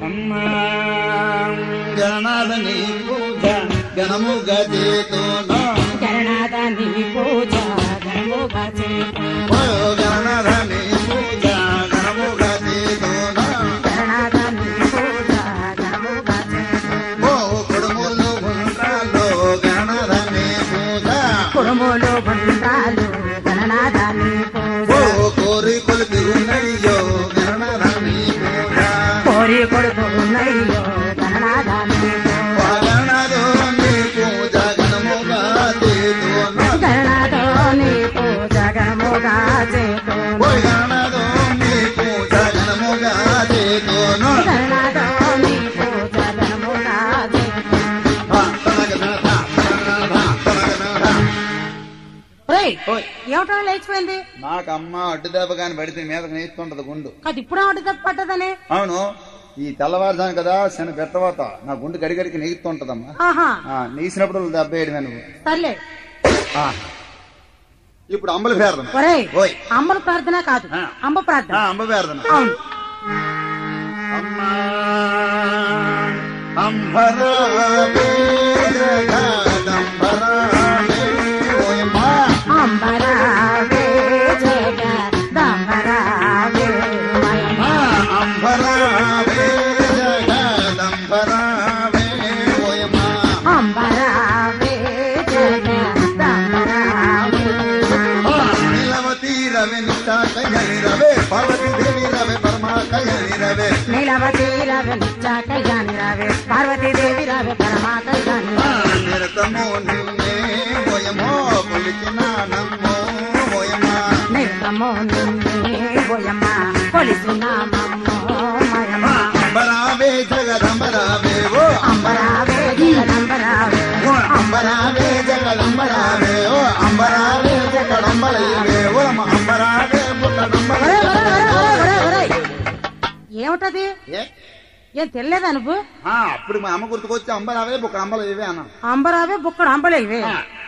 అమ్మా. గణనాథ నీ పూజ గణము పూజ గణము పూజ కుడుములు గుండ్రాలు పూజ. కుడుములు గుండ్రాలు గదేతోనో గణనాథో నీ పూజ ఓయ్. ఏమిటో లేచిపోయింది నాకు అమ్మ అడ్డు దెబ్బ కాని పడితే మీదకి నేర్చుకుంటది గుండు. అది ఇప్పుడు తప్పు పట్టదని అవును. ఈ తెల్లవారుజాను కదా శని పెట్టవాత నా గుండు గడిగడికి నెగుతుంటదమ్మా. నీసినప్పుడు దెబ్బ వేయడమే నువ్వు. సర్లే. ఇప్పుడు అంబల ఓయ్. అమ్మల ప్రార్థన కాదు. అమ్మ ప్రార్థన. అంబ అవును. అమ్మా పార్వతీదేవి రవి పరమాకయాని నిరతము నిన్నే ఓయమో కొలిచిన నమ్మో ఓయమా నిన్నే బోయమ్మ కొలిసినామమ్మో ఏమిటది? ఏ? తెలియదా నువ్వు? ఆ, అప్పుడు మా అమ్మ గుర్తుకొచ్చి అంబరావే బుక్క అంబల ఇవే అన్న. అంబరావే బుక్కడు అంబలే ఇవే.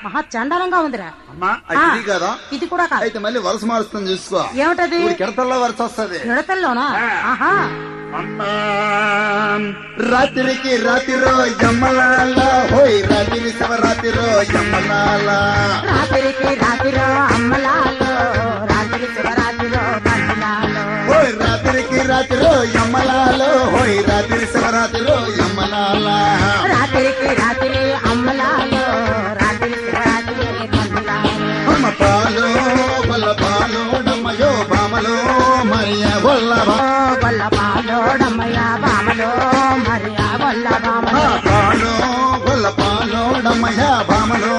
మహా చండాలంగా ఉందిరా. అమ్మా ఇది కదా? ఇది కూడా కాదు. అయితే మళ్ళీ వరుస మారుస్తుంది చూసుకో. ఏమిటది? కిడతల్లో వరుస వస్తుంది. నిడతల్లోనా ఆ. ఆహా. రాత్రికి రాత్రిరో యమ్మలాల హోయ్ రాత్రి శివరాత్రిరో యమ్మలాల రాత్రికి రాత్రిలో అమ్మలాలో యమ్మలాల హోయ్ రాత్రి శివరాత్రిరో యమ్మలాల రాత్రికి రాత్రి అమ్మలాలో రాత్రి తండ్రిలాలో అమ్మ పాలు గొల్ల పాలు డమ్మయో బామలో మరియ బామలో గొల్ల బామలో పాలు డమ్మయ్య బామలో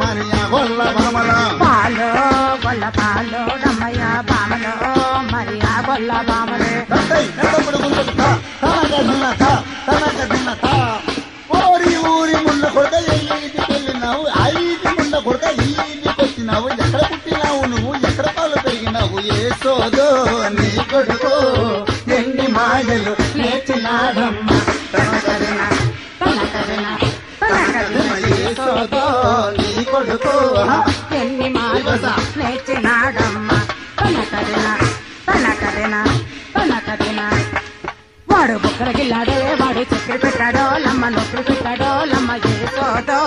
మరియ బామల పాలో ఐది ముండ కొడక ఎక్కడ పుట్టినావు నువ్వు ఎక్కడ పాలు పెరిగినావు? ఏ సోదో నీ కొడుకు ఎన్ని మాయలు నేర్చినాడమ్మ ఏ సోదో నీ కొడుకు ఎన్ని మాటలు నేర్చినాడమ్మ వాడు బుక్కల గిల్లాడే వాడు చక్కెర పెట్టాడో లమ్మ నొప్పులు పెట్టాడో లమ్మ ఏసోదో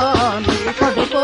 నీ కొడుకు.